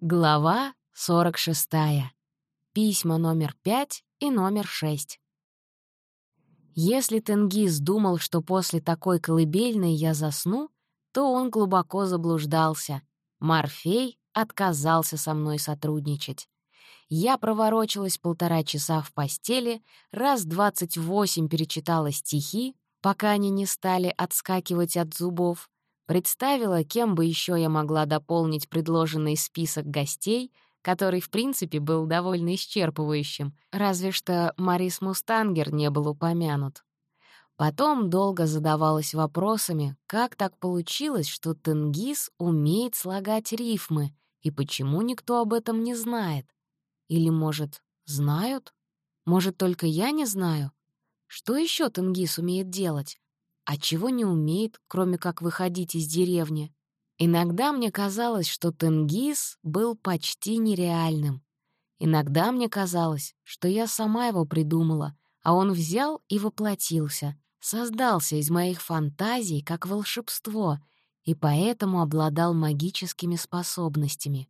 Глава 46. Письма номер 5 и номер 6. Если Тенгиз думал, что после такой колыбельной я засну, то он глубоко заблуждался. Морфей отказался со мной сотрудничать. Я проворочилась полтора часа в постели, раз двадцать восемь перечитала стихи, пока они не стали отскакивать от зубов, Представила, кем бы еще я могла дополнить предложенный список гостей, который, в принципе, был довольно исчерпывающим, разве что Марис Мустангер не был упомянут. Потом долго задавалась вопросами, как так получилось, что Тенгиз умеет слагать рифмы, и почему никто об этом не знает? Или, может, знают? Может, только я не знаю? Что еще Тенгиз умеет делать? А чего не умеет, кроме как выходить из деревни. Иногда мне казалось, что Тенгиз был почти нереальным. Иногда мне казалось, что я сама его придумала, а он взял и воплотился, создался из моих фантазий как волшебство и поэтому обладал магическими способностями.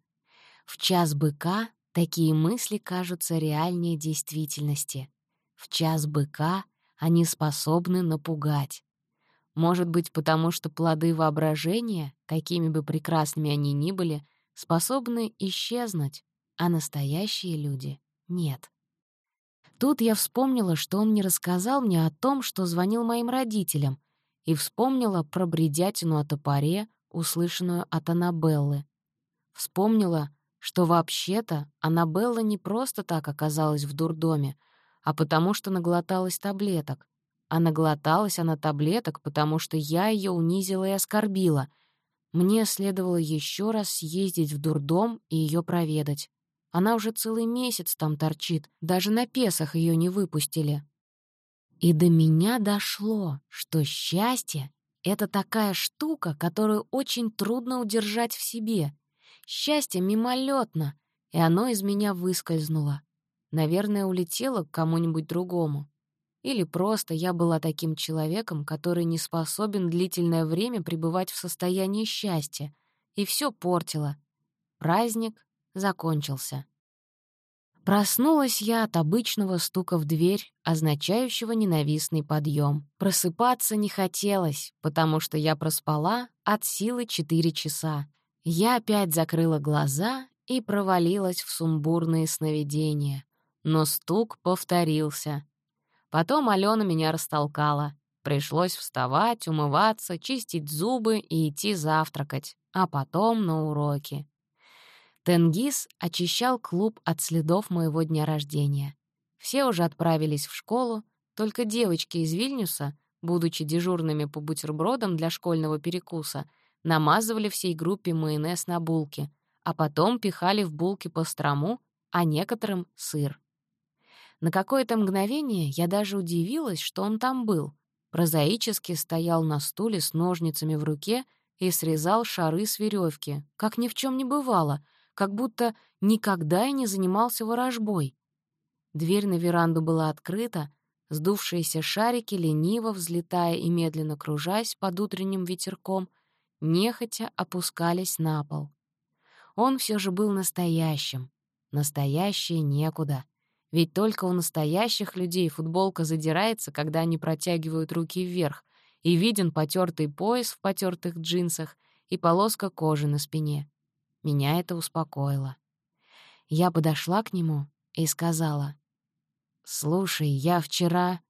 В час быка такие мысли кажутся реальнее действительности. В час быка они способны напугать. Может быть, потому что плоды воображения, какими бы прекрасными они ни были, способны исчезнуть, а настоящие люди — нет. Тут я вспомнила, что он не рассказал мне о том, что звонил моим родителям, и вспомнила про бредятину о топоре, услышанную от Аннабеллы. Вспомнила, что вообще-то Аннабелла не просто так оказалась в дурдоме, а потому что наглоталась таблеток, а наглоталась она таблеток, потому что я ее унизила и оскорбила. Мне следовало еще раз съездить в дурдом и ее проведать. Она уже целый месяц там торчит, даже на Песах ее не выпустили. И до меня дошло, что счастье — это такая штука, которую очень трудно удержать в себе. Счастье мимолетно, и оно из меня выскользнуло. Наверное, улетело к кому-нибудь другому. Или просто я была таким человеком, который не способен длительное время пребывать в состоянии счастья, и все портило. Праздник закончился. Проснулась я от обычного стука в дверь, означающего ненавистный подъем. Просыпаться не хотелось, потому что я проспала от силы 4 часа. Я опять закрыла глаза и провалилась в сумбурные сновидения. Но стук повторился. Потом Алена меня растолкала. Пришлось вставать, умываться, чистить зубы и идти завтракать, а потом на уроки. Тенгиз очищал клуб от следов моего дня рождения. Все уже отправились в школу, только девочки из Вильнюса, будучи дежурными по бутербродам для школьного перекуса, намазывали всей группе майонез на булки, а потом пихали в булки пастрому, а некоторым — сыр. На какое-то мгновение я даже удивилась, что он там был. Прозаически стоял на стуле с ножницами в руке и срезал шары с веревки, как ни в чем не бывало, как будто никогда и не занимался ворожбой. Дверь на веранду была открыта, сдувшиеся шарики, лениво взлетая и медленно кружась под утренним ветерком, нехотя опускались на пол. Он все же был настоящим. Настоящее некуда — ведь только у настоящих людей футболка задирается, когда они протягивают руки вверх, и виден потертый пояс в потертых джинсах и полоска кожи на спине. Меня это успокоило. Я подошла к нему и сказала, «Слушай, я вчера...»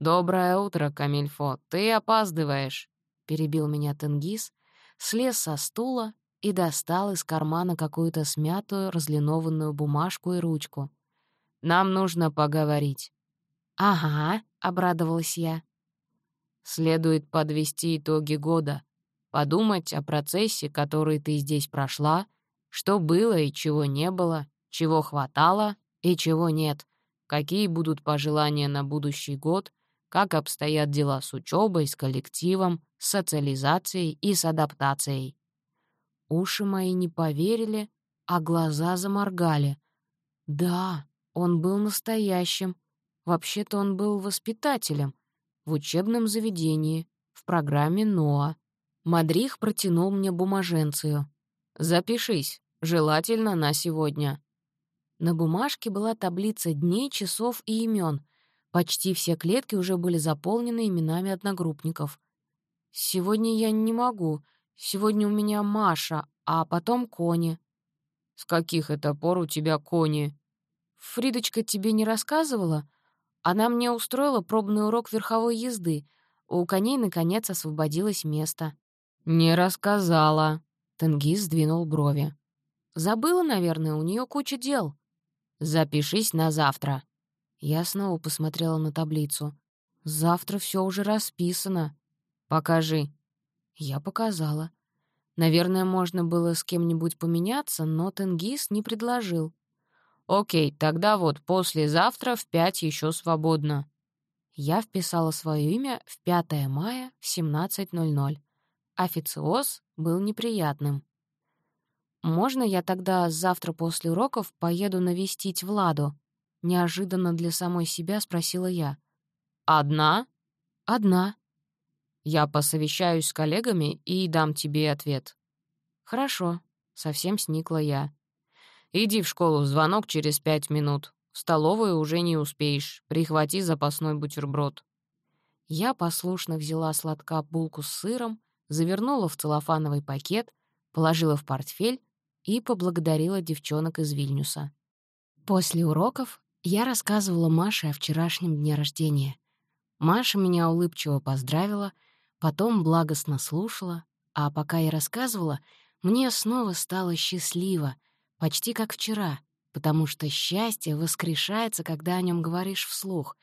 «Доброе утро, Камильфо, ты опаздываешь», — перебил меня Тенгиз, слез со стула и достал из кармана какую-то смятую, разлинованную бумажку и ручку. Нам нужно поговорить». «Ага», — обрадовалась я. «Следует подвести итоги года, подумать о процессе, который ты здесь прошла, что было и чего не было, чего хватало и чего нет, какие будут пожелания на будущий год, как обстоят дела с учебой, с коллективом, с социализацией и с адаптацией». Уши мои не поверили, а глаза заморгали. «Да, он был настоящим. Вообще-то он был воспитателем. В учебном заведении, в программе НОА. Мадрих протянул мне бумаженцию. «Запишись. Желательно на сегодня». На бумажке была таблица дней, часов и имен. Почти все клетки уже были заполнены именами одногруппников. «Сегодня я не могу. Сегодня у меня Маша, а потом Кони». «С каких это пор у тебя Кони?» «Фридочка тебе не рассказывала? Она мне устроила пробный урок верховой езды. У коней, наконец, освободилось место». «Не рассказала», — Тенгиз сдвинул брови. «Забыла, наверное, у нее куча дел». «Запишись на завтра». Я снова посмотрела на таблицу. «Завтра все уже расписано». «Покажи». Я показала. Наверное, можно было с кем-нибудь поменяться, но Тенгиз не предложил. «Окей, тогда вот послезавтра в пять еще свободно». Я вписала свое имя в 5 мая в 17.00. Официоз был неприятным. «Можно я тогда завтра после уроков поеду навестить Владу?» Неожиданно для самой себя спросила я. «Одна?» «Одна». «Я посовещаюсь с коллегами и дам тебе ответ». «Хорошо», — совсем сникла я. «Иди в школу, звонок через пять минут. В столовую уже не успеешь. Прихвати запасной бутерброд». Я послушно взяла сладка булку с сыром, завернула в целлофановый пакет, положила в портфель и поблагодарила девчонок из Вильнюса. После уроков я рассказывала Маше о вчерашнем дне рождения. Маша меня улыбчиво поздравила, потом благостно слушала, а пока я рассказывала, мне снова стало счастливо, почти как вчера, потому что счастье воскрешается, когда о нем говоришь вслух.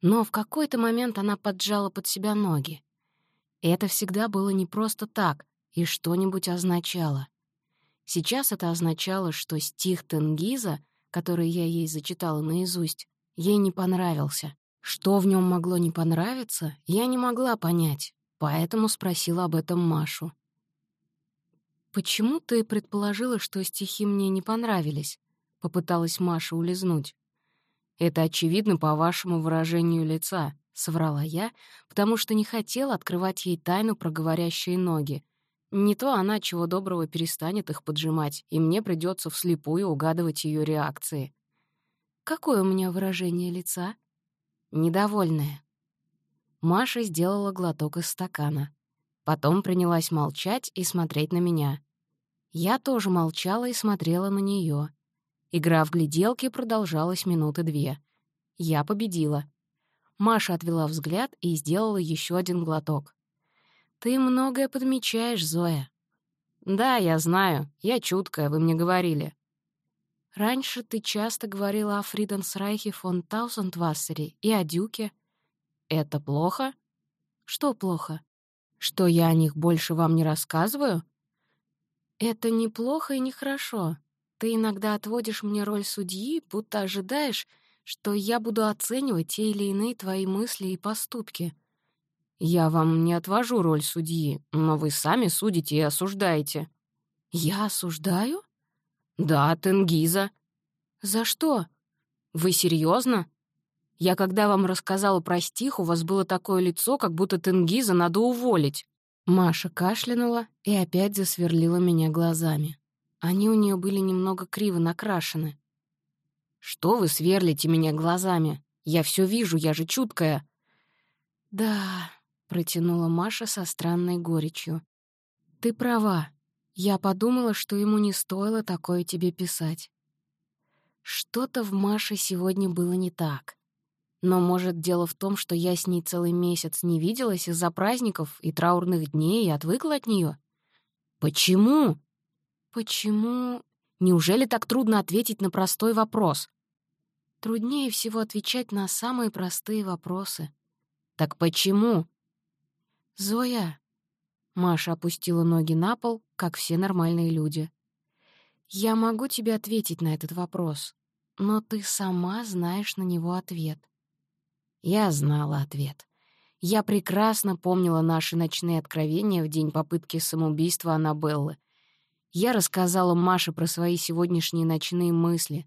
Но в какой-то момент она поджала под себя ноги. Это всегда было не просто так и что-нибудь означало. Сейчас это означало, что стих Тенгиза, который я ей зачитала наизусть, ей не понравился. Что в нем могло не понравиться, я не могла понять, поэтому спросила об этом Машу. «Почему ты предположила, что стихи мне не понравились?» — попыталась Маша улизнуть. «Это очевидно по вашему выражению лица», — соврала я, потому что не хотела открывать ей тайну про говорящие ноги. Не то она чего доброго перестанет их поджимать, и мне придется вслепую угадывать ее реакции. «Какое у меня выражение лица?» «Недовольное». Маша сделала глоток из стакана. Потом принялась молчать и смотреть на меня. Я тоже молчала и смотрела на нее. Игра в гляделки продолжалась минуты две. Я победила. Маша отвела взгляд и сделала еще один глоток. «Ты многое подмечаешь, Зоя». «Да, я знаю. Я чуткая, вы мне говорили». «Раньше ты часто говорила о Фриденсрайхе фон Таусендвассере и о Дюке». «Это плохо?» «Что плохо? Что я о них больше вам не рассказываю?» «Это неплохо и нехорошо. Ты иногда отводишь мне роль судьи, будто ожидаешь, что я буду оценивать те или иные твои мысли и поступки. Я вам не отвожу роль судьи, но вы сами судите и осуждаете. Я осуждаю? Да, Тенгиза. За что? Вы серьезно? Я когда вам рассказала про стих, у вас было такое лицо, как будто Тенгиза надо уволить. Маша кашлянула и опять засверлила меня глазами. Они у нее были немного криво накрашены. «Что вы сверлите меня глазами? Я все вижу, я же чуткая». «Да», — протянула Маша со странной горечью. «Ты права. Я подумала, что ему не стоило такое тебе писать». Что-то в Маше сегодня было не так. Но, может, дело в том, что я с ней целый месяц не виделась из-за праздников и траурных дней и отвыкла от нее. «Почему?» «Почему?» Неужели так трудно ответить на простой вопрос? Труднее всего отвечать на самые простые вопросы. Так почему? «Зоя!» Маша опустила ноги на пол, как все нормальные люди. «Я могу тебе ответить на этот вопрос, но ты сама знаешь на него ответ». Я знала ответ. Я прекрасно помнила наши ночные откровения в день попытки самоубийства Аннабеллы — я рассказала Маше про свои сегодняшние ночные мысли.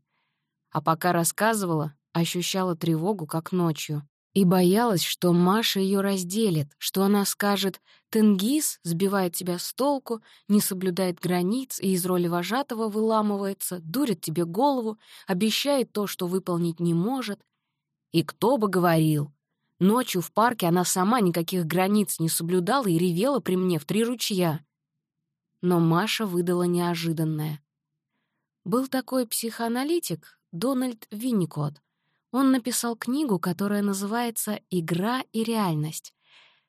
А пока рассказывала, ощущала тревогу, как ночью. И боялась, что Маша ее разделит, что она скажет «Тенгиз сбивает тебя с толку, не соблюдает границ и из роли вожатого выламывается, дурит тебе голову, обещает то, что выполнить не может». И кто бы говорил? Ночью в парке она сама никаких границ не соблюдала и ревела при мне в три ручья. Но Маша выдала неожиданное. Был такой психоаналитик Дональд Винникот. Он написал книгу, которая называется «Игра и реальность».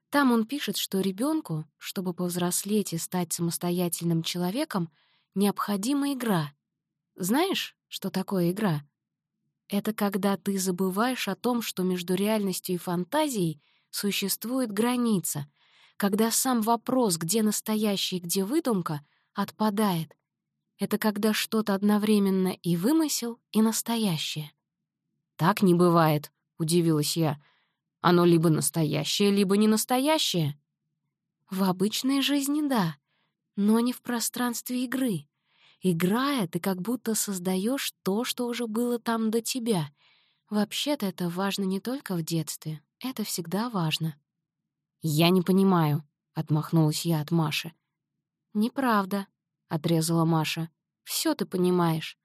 Там он пишет, что ребенку, чтобы повзрослеть и стать самостоятельным человеком, необходима игра. Знаешь, что такое игра? Это когда ты забываешь о том, что между реальностью и фантазией существует граница, когда сам вопрос, где настоящий, где выдумка, отпадает. Это когда что-то одновременно и вымысел, и настоящее. «Так не бывает», — удивилась я. «Оно либо настоящее, либо не настоящее». «В обычной жизни — да, но не в пространстве игры. Играя, ты как будто создаешь то, что уже было там до тебя. Вообще-то это важно не только в детстве, это всегда важно». «Я не понимаю», — отмахнулась я от Маши. «Неправда», — отрезала Маша. Все ты понимаешь.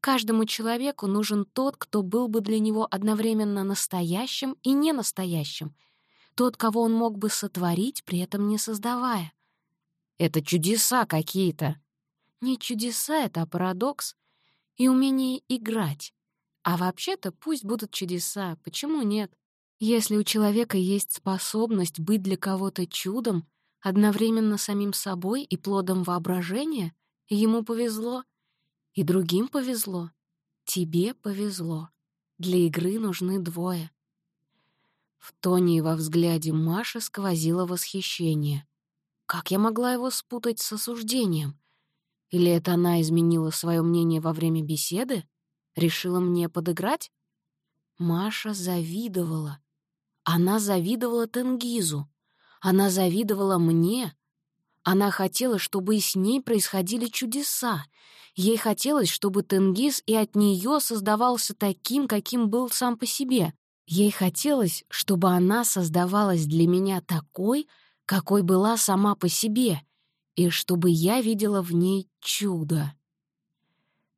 Каждому человеку нужен тот, кто был бы для него одновременно настоящим и ненастоящим. Тот, кого он мог бы сотворить, при этом не создавая. Это чудеса какие-то. Не чудеса, это парадокс. И умение играть. А вообще-то пусть будут чудеса, почему нет? Если у человека есть способность быть для кого-то чудом, одновременно самим собой и плодом воображения, ему повезло — и другим повезло. Тебе повезло. Для игры нужны двое. В тоне и во взгляде Маши сквозило восхищение. Как я могла его спутать с осуждением? Или это она изменила свое мнение во время беседы? Решила мне подыграть? Маша завидовала. Она завидовала Тенгизу. Она завидовала мне. Она хотела, чтобы и с ней происходили чудеса, Ей хотелось, чтобы Тенгиз и от нее создавался таким, каким был сам по себе. Ей хотелось, чтобы она создавалась для меня такой, какой была сама по себе, и чтобы я видела в ней чудо.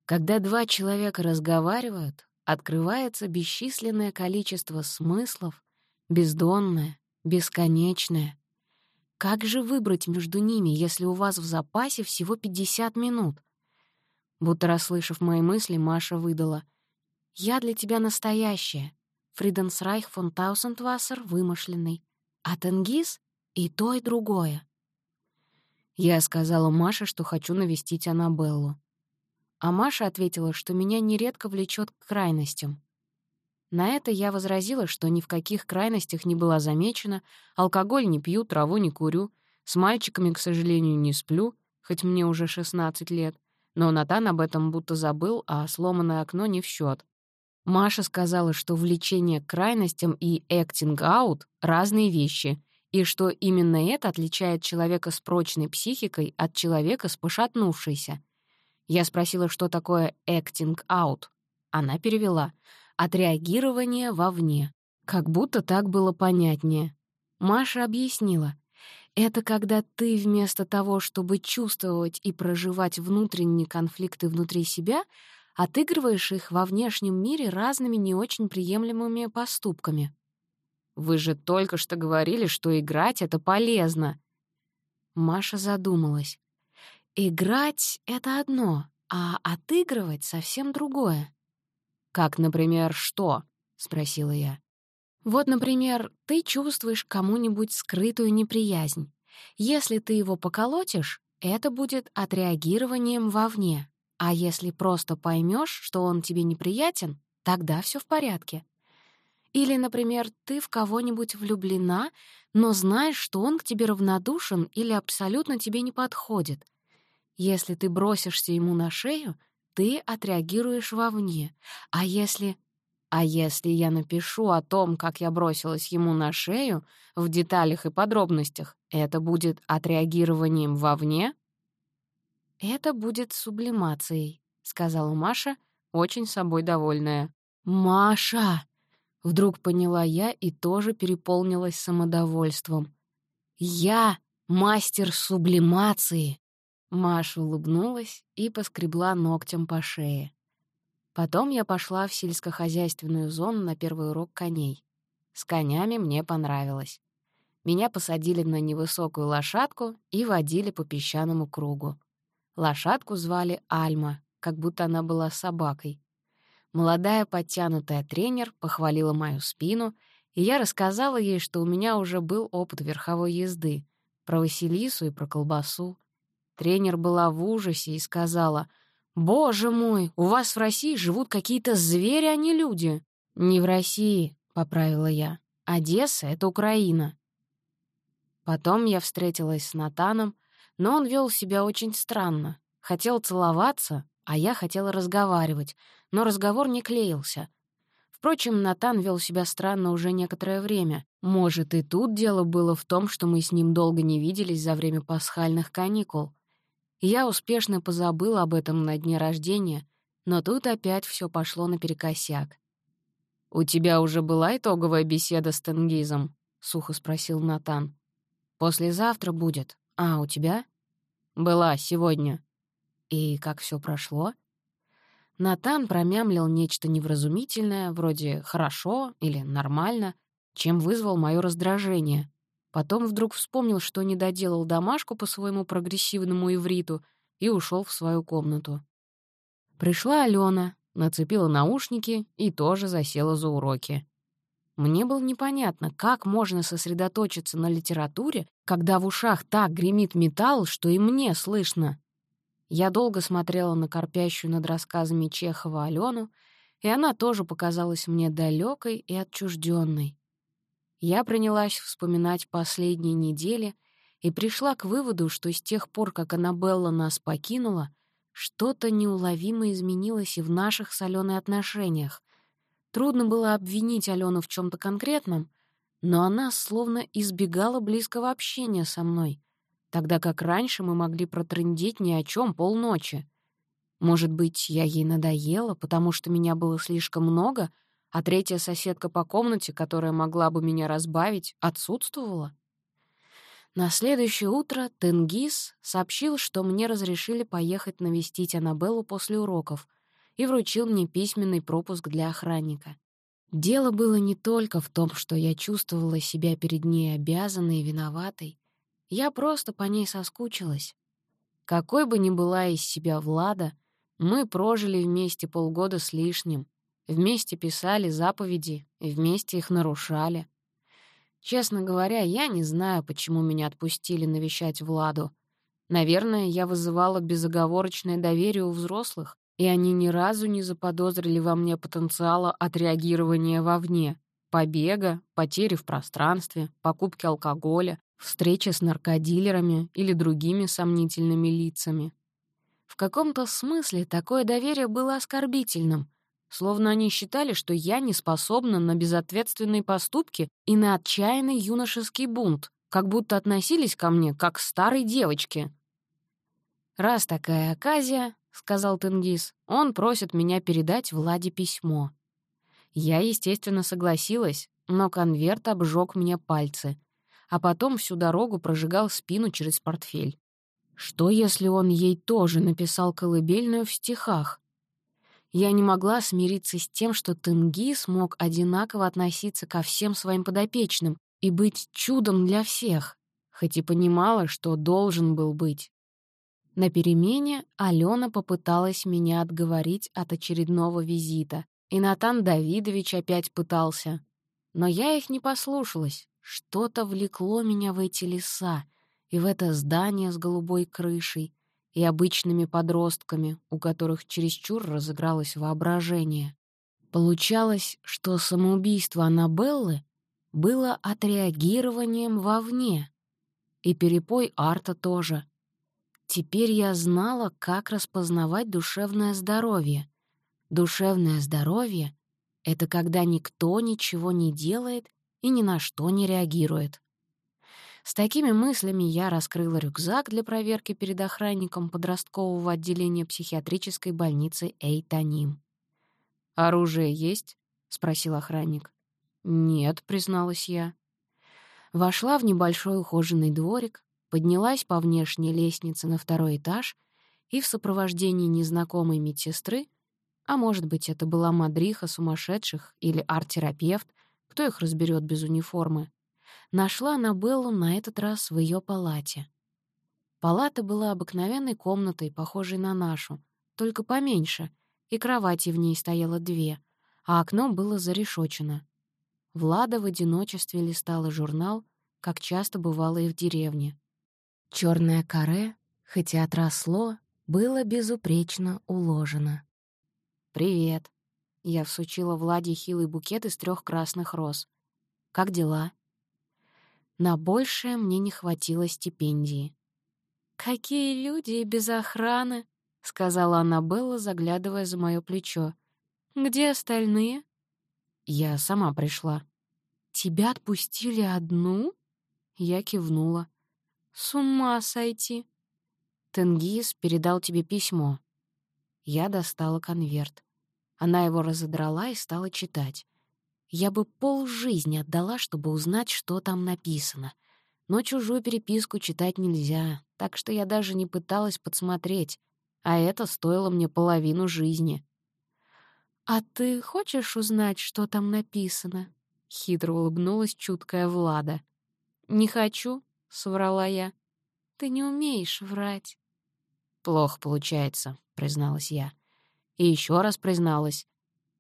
Когда два человека разговаривают, открывается бесчисленное количество смыслов, бездонное, бесконечное. Как же выбрать между ними, если у вас в запасе всего 50 минут? Будто расслышав мои мысли, Маша выдала. «Я для тебя настоящая. Фриденсрайх фон Таусендвассер вымышленный. А Тенгиз — и то, и другое». Я сказала Маше, что хочу навестить Аннабеллу. А Маша ответила, что меня нередко влечет к крайностям. На это я возразила, что ни в каких крайностях не была замечена, алкоголь не пью, траву не курю, с мальчиками, к сожалению, не сплю, хоть мне уже 16 лет — но Натан об этом будто забыл, а сломанное окно не в счет. Маша сказала, что влечение к крайностям и out — разные вещи, и что именно это отличает человека с прочной психикой от человека с пошатнувшейся. Я спросила, что такое acting out. Она перевела «отреагирование вовне». Как будто так было понятнее. Маша объяснила. Это когда ты вместо того, чтобы чувствовать и проживать внутренние конфликты внутри себя, отыгрываешь их во внешнем мире разными не очень приемлемыми поступками. Вы же только что говорили, что играть — это полезно. Маша задумалась. Играть — это одно, а отыгрывать — совсем другое. «Как, например, что?» — спросила я. Вот, например, ты чувствуешь кому-нибудь скрытую неприязнь. Если ты его поколотишь, это будет отреагированием вовне. А если просто поймешь, что он тебе неприятен, тогда все в порядке. Или, например, ты в кого-нибудь влюблена, но знаешь, что он к тебе равнодушен или абсолютно тебе не подходит. Если ты бросишься ему на шею, ты отреагируешь вовне. А если а если я напишу о том, как я бросилась ему на шею, в деталях и подробностях, это будет отреагированием вовне? «Это будет сублимацией», — сказала Маша, очень собой довольная. «Маша!» — Вдруг поняла я и тоже переполнилась самодовольством. «Я мастер сублимации!» Маша улыбнулась и поскребла ногтем по шее. Потом я пошла в сельскохозяйственную зону на первый урок коней. С конями мне понравилось. Меня посадили на невысокую лошадку и водили по песчаному кругу. Лошадку звали Альма, как будто она была собакой. Молодая подтянутая тренер похвалила мою спину, и я рассказала ей, что у меня уже был опыт верховой езды, про Василису и про колбасу. Тренер была в ужасе и сказала, «Боже мой, у вас в России живут какие-то звери, а не люди». «Не в России», — поправила я. «Одесса — это Украина». Потом я встретилась с Натаном, но он вел себя очень странно. Хотел целоваться, а я хотела разговаривать, но разговор не клеился. Впрочем, Натан вел себя странно уже некоторое время. Может, и тут дело было в том, что мы с ним долго не виделись за время пасхальных каникул. Я успешно позабыла об этом на дне рождения, но тут опять все пошло наперекосяк. «У тебя уже была итоговая беседа с Тенгизом?» — сухо спросил Натан. «Послезавтра будет. А у тебя?» «Была, сегодня». И как все прошло? Натан промямлил нечто невразумительное, вроде «хорошо» или «нормально», чем вызвал мое раздражение. Потом вдруг вспомнил, что не доделал домашку по своему прогрессивному ивриту и ушел в свою комнату. Пришла Алена, нацепила наушники и тоже засела за уроки. Мне было непонятно, как можно сосредоточиться на литературе, когда в ушах так гремит металл, что и мне слышно. Я долго смотрела на корпящую над рассказами Чехова Алену, и она тоже показалась мне далекой и отчужденной. Я принялась вспоминать последние недели и пришла к выводу, что с тех пор, как Аннабелла нас покинула, что-то неуловимо изменилось и в наших с Аленой отношениях. Трудно было обвинить Алену в чем то конкретном, но она словно избегала близкого общения со мной — тогда как раньше мы могли протрындеть ни о чем полночи. Может быть, я ей надоела, потому что меня было слишком много, а третья соседка по комнате, которая могла бы меня разбавить, отсутствовала? На следующее утро Тенгиз сообщил, что мне разрешили поехать навестить Аннабеллу после уроков и вручил мне письменный пропуск для охранника. Дело было не только в том, что я чувствовала себя перед ней обязанной и виноватой, я просто по ней соскучилась. Какой бы ни была из себя Влада, мы прожили вместе полгода с лишним, вместе писали заповеди и вместе их нарушали. Честно говоря, я не знаю, почему меня отпустили навещать Владу. Наверное, я вызывала безоговорочное доверие у взрослых, и они ни разу не заподозрили во мне потенциала отреагирования вовне, побега, потери в пространстве, покупки алкоголя, встречи с наркодилерами или другими сомнительными лицами. В каком-то смысле такое доверие было оскорбительным, словно они считали, что я не способна на безответственные поступки и на отчаянный юношеский бунт, как будто относились ко мне как к старой девочке. «Раз такая оказия», — сказал Тенгиз, — «он просит меня передать Владе письмо». Я, естественно, согласилась, но конверт обжег мне пальцы — а потом всю дорогу прожигал спину через портфель. Что, если он ей тоже написал колыбельную в стихах? Я не могла смириться с тем, что Тенги смог одинаково относиться ко всем своим подопечным и быть чудом для всех, хоть и понимала, что должен был быть. На перемене Алена попыталась меня отговорить от очередного визита, и Натан Давидович опять пытался. Но я их не послушалась, что-то влекло меня в эти леса и в это здание с голубой крышей и обычными подростками, у которых чересчур разыгралось воображение. Получалось, что самоубийство Аннабеллы было отреагированием вовне. И перепой Арта тоже. Теперь я знала, как распознавать душевное здоровье. Душевное здоровье — это когда никто ничего не делает и ни на что не реагирует. С такими мыслями я раскрыла рюкзак для проверки перед охранником подросткового отделения психиатрической больницы Эйтаним. «Оружие есть?» — спросил охранник. «Нет», — призналась я. Вошла в небольшой ухоженный дворик, поднялась по внешней лестнице на второй этаж и в сопровождении незнакомой медсестры, а может быть, это была мадриха сумасшедших или арт-терапевт, кто их разберет без униформы, нашла Аннабеллу на этот раз в ее палате. Палата была обыкновенной комнатой, похожей на нашу, только поменьше, и кровати в ней стояло две, а окно было зарешочено. Влада в одиночестве листала журнал, как часто бывало и в деревне. Черное каре, хотя отросло, было безупречно уложено. «Привет». Я всучила Владе хилый букет из трех красных роз. «Как дела?» На большее мне не хватило стипендии. «Какие люди без охраны!» — сказала Аннабелла, заглядывая за моё плечо. «Где остальные?» «Я сама пришла». «Тебя отпустили одну?» Я кивнула. «С ума сойти!» «Тенгиз передал тебе письмо». Я достала конверт. Она его разодрала и стала читать. Я бы полжизни отдала, чтобы узнать, что там написано. Но чужую переписку читать нельзя, так что я даже не пыталась подсмотреть, а это стоило мне половину жизни. «А ты хочешь узнать, что там написано?» — хитро улыбнулась чуткая Влада. «Не хочу», — соврала я. «Ты не умеешь врать». «Плохо получается», — призналась я. И еще раз призналась.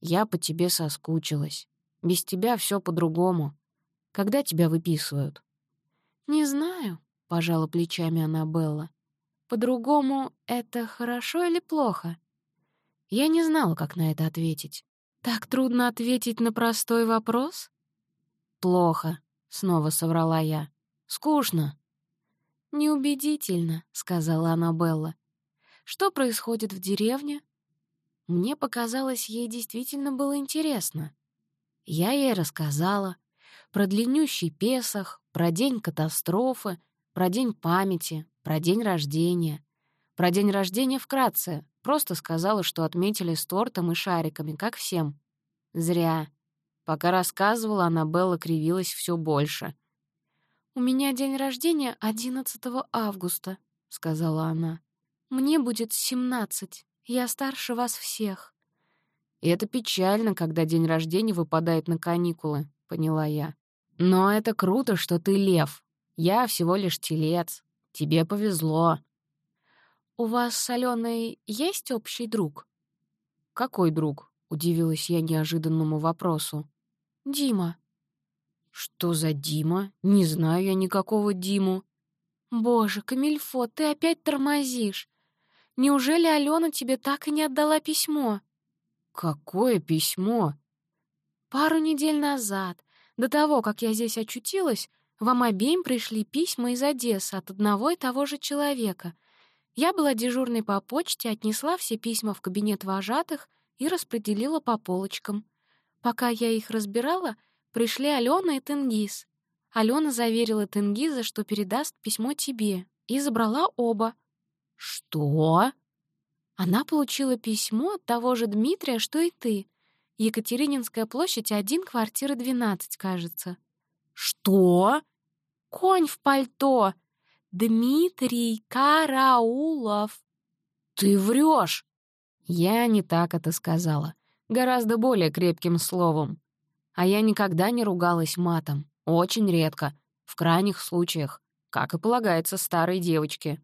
«Я по тебе соскучилась. Без тебя все по-другому. Когда тебя выписывают?» «Не знаю», — пожала плечами Аннабелла. «По-другому это хорошо или плохо?» Я не знала, как на это ответить. «Так трудно ответить на простой вопрос?» «Плохо», — снова соврала я. «Скучно». «Неубедительно», — сказала Аннабелла. «Что происходит в деревне?» Мне показалось, ей действительно было интересно. Я ей рассказала про длиннющий Песах, про день катастрофы, про день памяти, про день рождения. Про день рождения вкратце, просто сказала, что отметили с тортом и шариками, как всем. Зря. Пока рассказывала, Аннабелла кривилась все больше. «У меня день рождения 11 августа», — сказала она. «Мне будет 17. Я старше вас всех». И это печально, когда день рождения выпадает на каникулы, поняла я. Но это круто, что ты лев. Я всего лишь телец. Тебе повезло. У вас с Аленой есть общий друг? Какой друг? Удивилась я неожиданному вопросу. Дима. Что за Дима? Не знаю я никакого Диму. Боже, Камильфо, ты опять тормозишь. Неужели Алена тебе так и не отдала письмо? «Какое письмо?» «Пару недель назад, до того, как я здесь очутилась, вам обеим пришли письма из Одессы от одного и того же человека. Я была дежурной по почте, отнесла все письма в кабинет вожатых и распределила по полочкам. Пока я их разбирала, пришли Алена и Тенгиз. Алена заверила Тенгиза, что передаст письмо тебе, и забрала оба. «Что?» Она получила письмо от того же Дмитрия, что и ты. Екатерининская площадь, один, квартира 12, кажется. Что? Конь в пальто. Дмитрий Караулов. Ты врешь? Я не так это сказала. Гораздо более крепким словом. А я никогда не ругалась матом. Очень редко. В крайних случаях. Как и полагается старой девочке.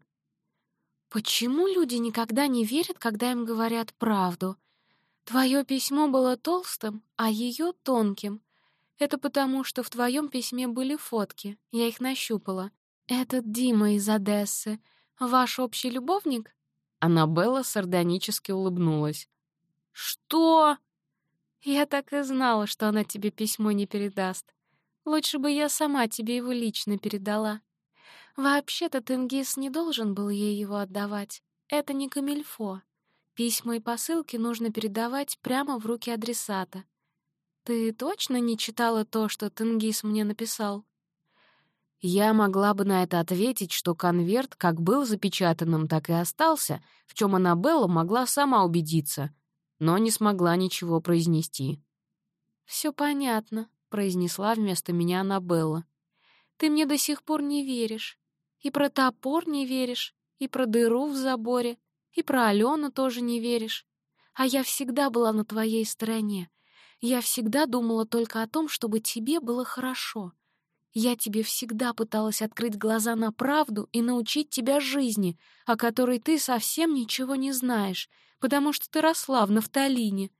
Почему люди никогда не верят, когда им говорят правду? Твое письмо было толстым, а ее тонким. Это потому, что в твоем письме были фотки, я их нащупала. Этот Дима из Одессы, ваш общий любовник? Аннабелла сардонически улыбнулась. «Что?» «Я так и знала, что она тебе письмо не передаст. Лучше бы я сама тебе его лично передала». Вообще-то Тенгиз не должен был ей его отдавать. Это не камильфо. Письма и посылки нужно передавать прямо в руки адресата. Ты точно не читала то, что Тенгиз мне написал? Я могла бы на это ответить, что конверт как был запечатанным, так и остался, в чем Аннабелла могла сама убедиться, но не смогла ничего произнести. Все понятно», — произнесла вместо меня Аннабелла. «Ты мне до сих пор не веришь. И про топор не веришь, и про дыру в заборе, и про Алену тоже не веришь. А я всегда была на твоей стороне. Я всегда думала только о том, чтобы тебе было хорошо. Я тебе всегда пыталась открыть глаза на правду и научить тебя жизни, о которой ты совсем ничего не знаешь, потому что ты росла в нафталине.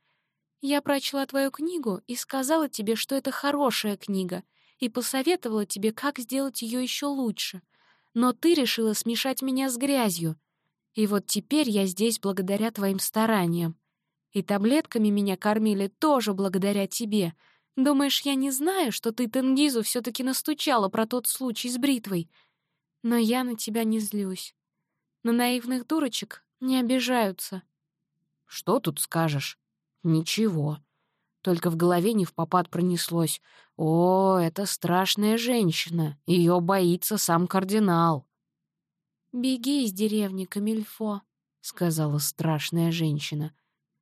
Я прочла твою книгу и сказала тебе, что это хорошая книга, и посоветовала тебе, как сделать ее еще лучше. Но ты решила смешать меня с грязью. И вот теперь я здесь благодаря твоим стараниям. И таблетками меня кормили тоже благодаря тебе — Думаешь, я не знаю, что ты Тенгизу все таки настучала про тот случай с бритвой? Но я на тебя не злюсь. На наивных дурочек не обижаются. Что тут скажешь? Ничего. Только в голове не в попад пронеслось. О, это страшная женщина. Ее боится сам кардинал. «Беги из деревни, Камильфо», — сказала страшная женщина.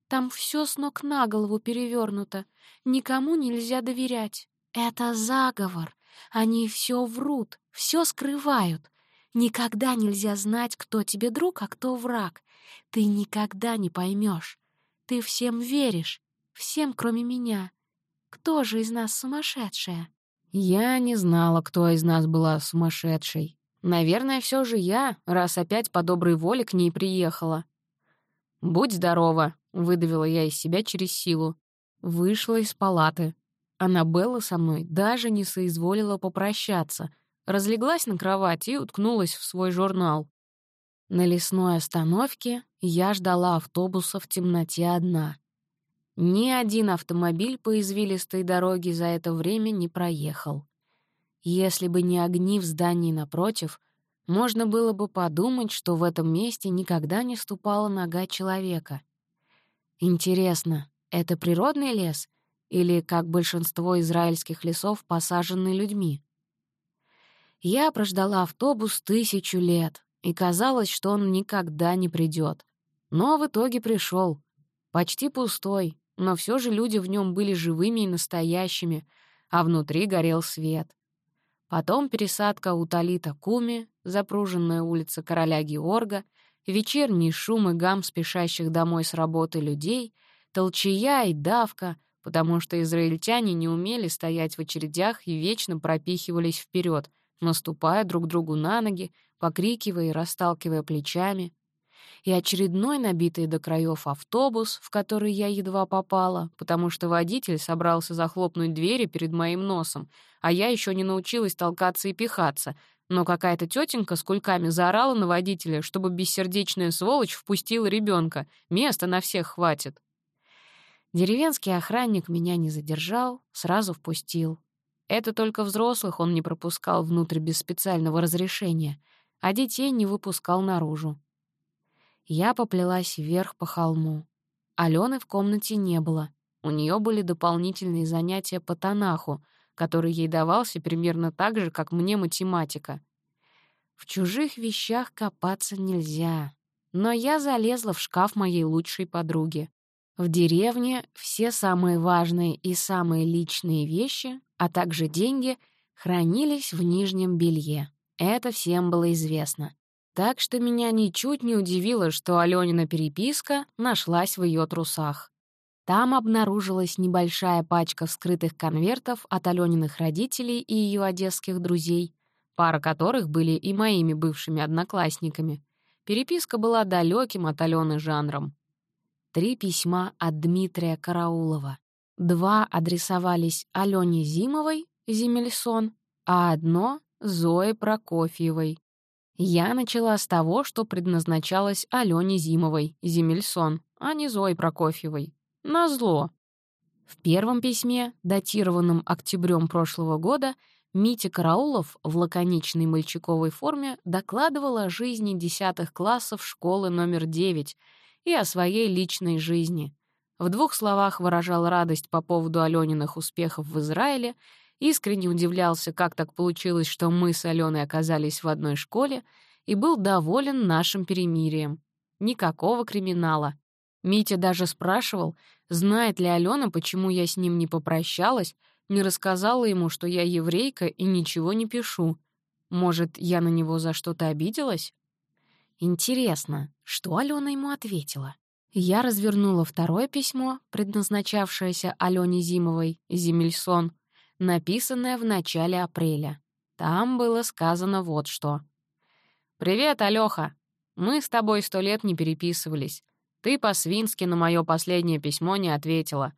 Там все с ног на голову перевернуто. Никому нельзя доверять. Это заговор. Они все врут, все скрывают. Никогда нельзя знать, кто тебе друг, а кто враг. Ты никогда не поймешь. Ты всем веришь, всем, кроме меня. Кто же из нас сумасшедшая? Я не знала, кто из нас была сумасшедшей. Наверное, все же я, раз опять по доброй воле к ней приехала. «Будь здорова», Выдавила я из себя через силу. Вышла из палаты. Аннабелла со мной даже не соизволила попрощаться. Разлеглась на кровати и уткнулась в свой журнал. На лесной остановке я ждала автобуса в темноте одна. Ни один автомобиль по извилистой дороге за это время не проехал. Если бы не огни в здании напротив, можно было бы подумать, что в этом месте никогда не ступала нога человека — Интересно, это природный лес или, как большинство израильских лесов, посаженный людьми? Я прождала автобус тысячу лет, и казалось, что он никогда не придет. Но в итоге пришел, Почти пустой, но все же люди в нем были живыми и настоящими, а внутри горел свет. Потом пересадка у Талита Куми, запруженная улица Короля Георга — вечерний шум и гам спешащих домой с работы людей, толчая и давка, потому что израильтяне не умели стоять в очередях и вечно пропихивались вперед, наступая друг другу на ноги, покрикивая и расталкивая плечами. И очередной набитый до краев автобус, в который я едва попала, потому что водитель собрался захлопнуть двери перед моим носом, а я еще не научилась толкаться и пихаться — но какая-то тетенька с кульками заорала на водителя, чтобы бессердечная сволочь впустила ребенка. Места на всех хватит. Деревенский охранник меня не задержал, сразу впустил. Это только взрослых он не пропускал внутрь без специального разрешения, а детей не выпускал наружу. Я поплелась вверх по холму. Алены в комнате не было. У нее были дополнительные занятия по Танаху, который ей давался примерно так же, как мне математика. В чужих вещах копаться нельзя. Но я залезла в шкаф моей лучшей подруги. В деревне все самые важные и самые личные вещи, а также деньги, хранились в нижнем белье. Это всем было известно. Так что меня ничуть не удивило, что Алёнина переписка нашлась в ее трусах. Там обнаружилась небольшая пачка вскрытых конвертов от Алёниных родителей и ее одесских друзей, пара которых были и моими бывшими одноклассниками. Переписка была далеким от Алены жанром. Три письма от Дмитрия Караулова. Два адресовались Алене Зимовой, Зимельсон, а одно — Зое Прокофьевой. Я начала с того, что предназначалось Алене Зимовой, Зимельсон, а не Зое Прокофьевой. Назло. В первом письме, датированном октябрем прошлого года, Митя Караулов в лаконичной мальчиковой форме докладывал о жизни десятых классов школы номер 9 и о своей личной жизни. В двух словах выражал радость по поводу Алёниных успехов в Израиле, искренне удивлялся, как так получилось, что мы с Алёной оказались в одной школе, и был доволен нашим перемирием. Никакого криминала. Митя даже спрашивал, знает ли Алена, почему я с ним не попрощалась, не рассказала ему, что я еврейка и ничего не пишу. Может, я на него за что-то обиделась? Интересно, что Алена ему ответила? Я развернула второе письмо, предназначавшееся Алене Зимовой, Зимельсон, написанное в начале апреля. Там было сказано вот что. «Привет, Алёха. Мы с тобой сто лет не переписывались. Ты по-свински на мое последнее письмо не ответила.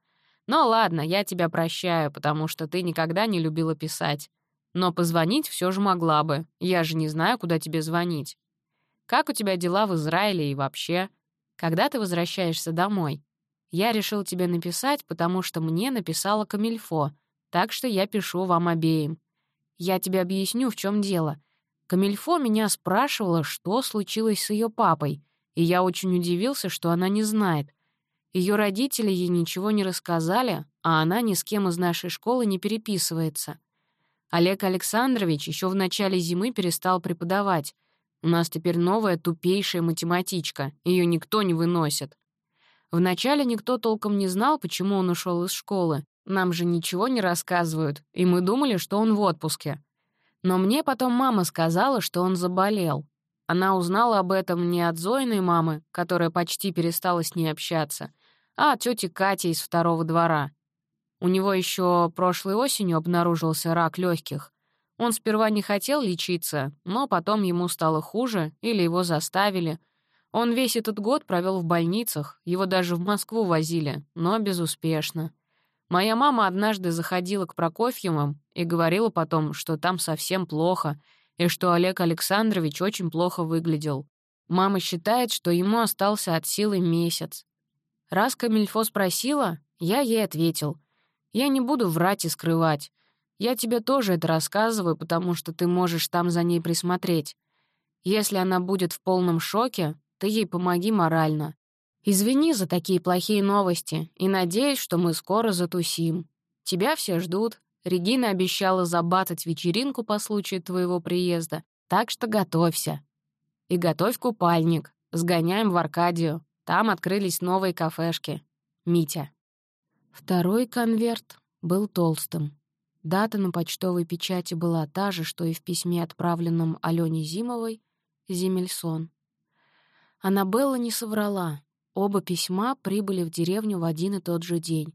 Но ладно, я тебя прощаю, потому что ты никогда не любила писать. Но позвонить все же могла бы. Я же не знаю, куда тебе звонить. Как у тебя дела в Израиле и вообще? Когда ты возвращаешься домой? Я решил тебе написать, потому что мне написала Камильфо, так что я пишу вам обеим. Я тебе объясню, в чем дело. Камильфо меня спрашивала, что случилось с ее папой, и я очень удивился, что она не знает. Ее родители ей ничего не рассказали, а она ни с кем из нашей школы не переписывается. Олег Александрович еще в начале зимы перестал преподавать. У нас теперь новая тупейшая математичка, ее никто не выносит. Вначале никто толком не знал, почему он ушел из школы. Нам же ничего не рассказывают, и мы думали, что он в отпуске. Но мне потом мама сказала, что он заболел. Она узнала об этом не от Зоиной мамы, которая почти перестала с ней общаться, а от тети Кати из второго двора. У него еще прошлой осенью обнаружился рак легких. Он сперва не хотел лечиться, но потом ему стало хуже или его заставили. Он весь этот год провел в больницах, его даже в Москву возили, но безуспешно. Моя мама однажды заходила к Прокофьевым и говорила потом, что там совсем плохо, и что Олег Александрович очень плохо выглядел. Мама считает, что ему остался от силы месяц. Раз Камильфо спросила, я ей ответил. Я не буду врать и скрывать. Я тебе тоже это рассказываю, потому что ты можешь там за ней присмотреть. Если она будет в полном шоке, ты ей помоги морально. Извини за такие плохие новости и надеюсь, что мы скоро затусим. Тебя все ждут. Регина обещала забатать вечеринку по случаю твоего приезда, так что готовься. И готовь купальник. Сгоняем в Аркадию. Там открылись новые кафешки. Митя. Второй конверт был толстым. Дата на почтовой печати была та же, что и в письме, отправленном Алёне Зимовой, Зимельсон. Аннабелла не соврала. Оба письма прибыли в деревню в один и тот же день.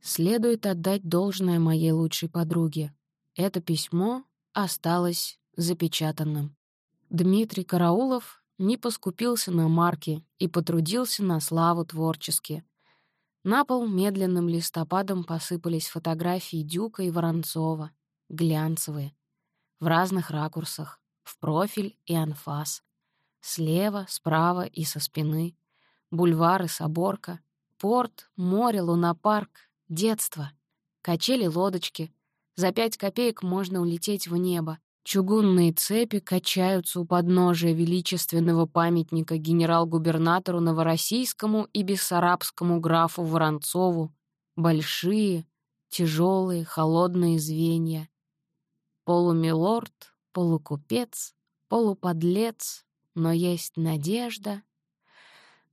Следует отдать должное моей лучшей подруге. Это письмо осталось запечатанным. Дмитрий Караулов не поскупился на марки и потрудился на славу творчески. На пол медленным листопадом посыпались фотографии Дюка и Воронцова, глянцевые, в разных ракурсах, в профиль и анфас. Слева, справа и со спины. Бульвар и соборка. Порт, море, лунопарк, детство. Качели-лодочки. За пять копеек можно улететь в небо. Чугунные цепи качаются у подножия величественного памятника генерал-губернатору Новороссийскому и Бессарабскому графу Воронцову. Большие, тяжелые, холодные звенья. Полумилорд, полукупец, полуподлец, но есть надежда.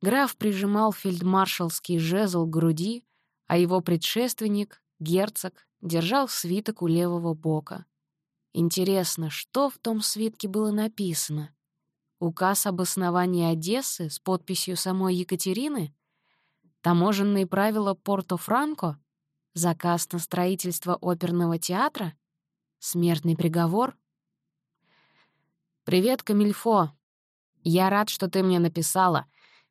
Граф прижимал фельдмаршалский жезл к груди, а его предшественник, герцог, держал свиток у левого бока. Интересно, что в том свитке было написано? Указ об основании Одессы с подписью самой Екатерины? Таможенные правила Порто-Франко? Заказ на строительство оперного театра? Смертный приговор? «Привет, Камильфо. Я рад, что ты мне написала,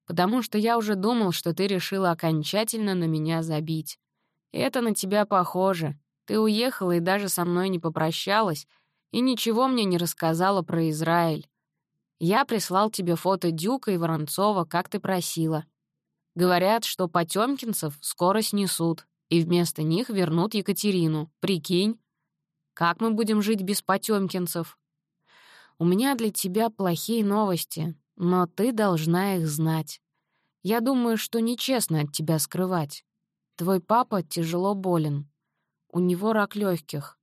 потому что я уже думал, что ты решила окончательно на меня забить. Это на тебя похоже. Ты уехала и даже со мной не попрощалась, и ничего мне не рассказала про Израиль. Я прислал тебе фото Дюка и Воронцова, как ты просила. Говорят, что потёмкинцев скоро снесут, и вместо них вернут Екатерину. Прикинь. Как мы будем жить без потёмкинцев? У меня для тебя плохие новости, но ты должна их знать. Я думаю, что нечестно от тебя скрывать. Твой папа тяжело болен. У него рак легких.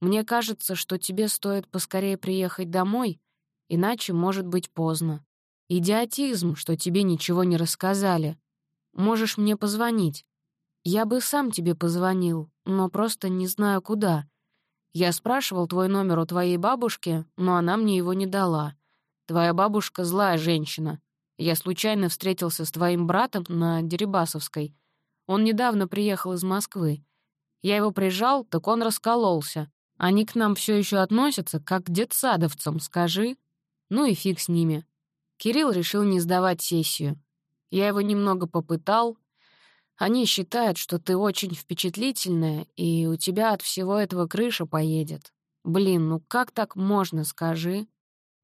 Мне кажется, что тебе стоит поскорее приехать домой, иначе может быть поздно. Идиотизм, что тебе ничего не рассказали. Можешь мне позвонить. Я бы сам тебе позвонил, но просто не знаю, куда. Я спрашивал твой номер у твоей бабушки, но она мне его не дала. Твоя бабушка — злая женщина. Я случайно встретился с твоим братом на Дерибасовской. Он недавно приехал из Москвы. Я его прижал, так он раскололся. Они к нам все еще относятся, как к детсадовцам, скажи. Ну и фиг с ними. Кирилл решил не сдавать сессию. Я его немного попытал. Они считают, что ты очень впечатлительная, и у тебя от всего этого крыша поедет. Блин, ну как так можно, скажи?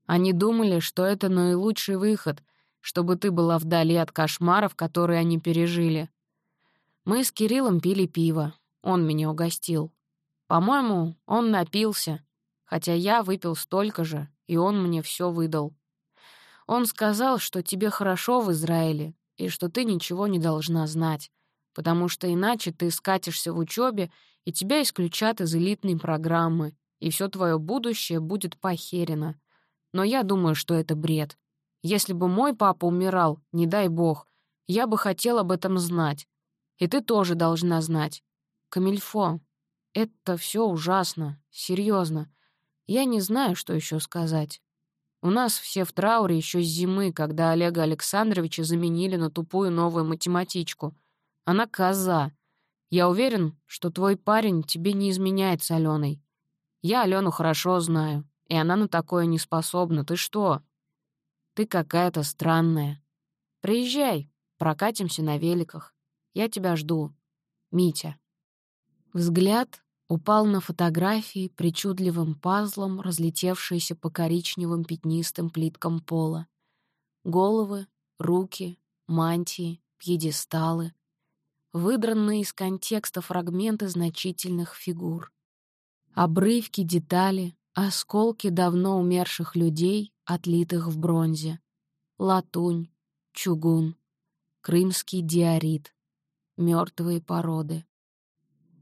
Они думали, что это наилучший выход, чтобы ты была вдали от кошмаров, которые они пережили. Мы с Кириллом пили пиво. Он меня угостил. По-моему, он напился, хотя я выпил столько же, и он мне все выдал. Он сказал, что тебе хорошо в Израиле и что ты ничего не должна знать, потому что иначе ты скатишься в учебе и тебя исключат из элитной программы, и все твое будущее будет похерено. Но я думаю, что это бред. Если бы мой папа умирал, не дай бог, я бы хотел об этом знать. И ты тоже должна знать. Камильфо, это все ужасно, серьезно. Я не знаю, что еще сказать. У нас все в трауре еще с зимы, когда Олега Александровича заменили на тупую новую математичку. Она коза. Я уверен, что твой парень тебе не изменяет с Аленой. Я Алену хорошо знаю, и она на такое не способна. Ты что? Ты какая-то странная. Приезжай, прокатимся на великах. Я тебя жду. Митя. Взгляд упал на фотографии причудливым пазлом, разлетевшиеся по коричневым пятнистым плиткам пола. Головы, руки, мантии, пьедесталы. Выдранные из контекста фрагменты значительных фигур. Обрывки, детали, осколки давно умерших людей, отлитых в бронзе. Латунь, чугун, крымский диорит, мертвые породы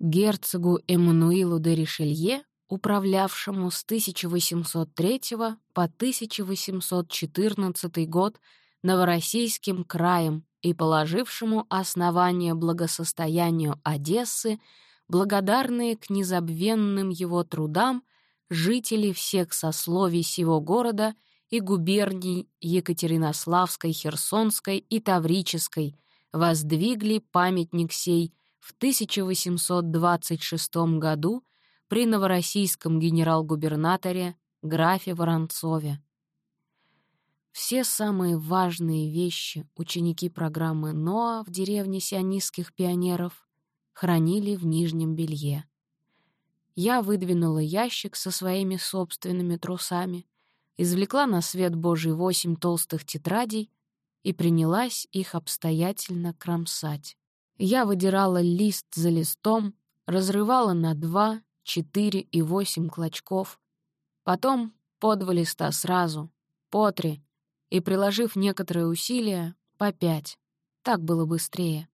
герцогу Эммануилу де Ришелье, управлявшему с 1803 по 1814 год Новороссийским краем и положившему основание благосостоянию Одессы, благодарные к незабвенным его трудам жители всех сословий сего города и губерний Екатеринославской, Херсонской и Таврической воздвигли памятник сей – в 1826 году при новороссийском генерал-губернаторе графе Воронцове. Все самые важные вещи ученики программы НОА в деревне сионистских пионеров хранили в нижнем белье. Я выдвинула ящик со своими собственными трусами, извлекла на свет Божий восемь толстых тетрадей и принялась их обстоятельно кромсать. Я выдирала лист за листом, разрывала на два, четыре и восемь клочков. Потом по два листа сразу, по три, и, приложив некоторые усилия, по пять. Так было быстрее.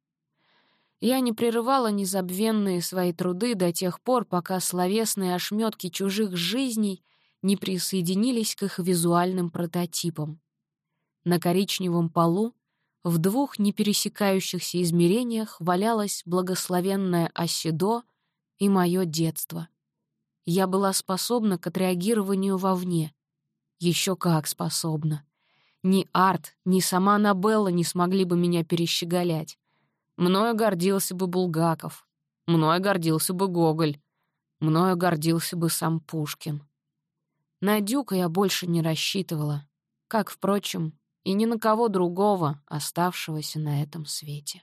Я не прерывала незабвенные свои труды до тех пор, пока словесные ошметки чужих жизней не присоединились к их визуальным прототипам. На коричневом полу в двух непересекающихся измерениях валялось благословенное оседо и мое детство. Я была способна к отреагированию вовне. Еще как способна. Ни Арт, ни сама Набелла не смогли бы меня перещеголять. Мною гордился бы Булгаков. Мною гордился бы Гоголь. Мною гордился бы сам Пушкин. На Дюка я больше не рассчитывала. Как, впрочем, и ни на кого другого, оставшегося на этом свете.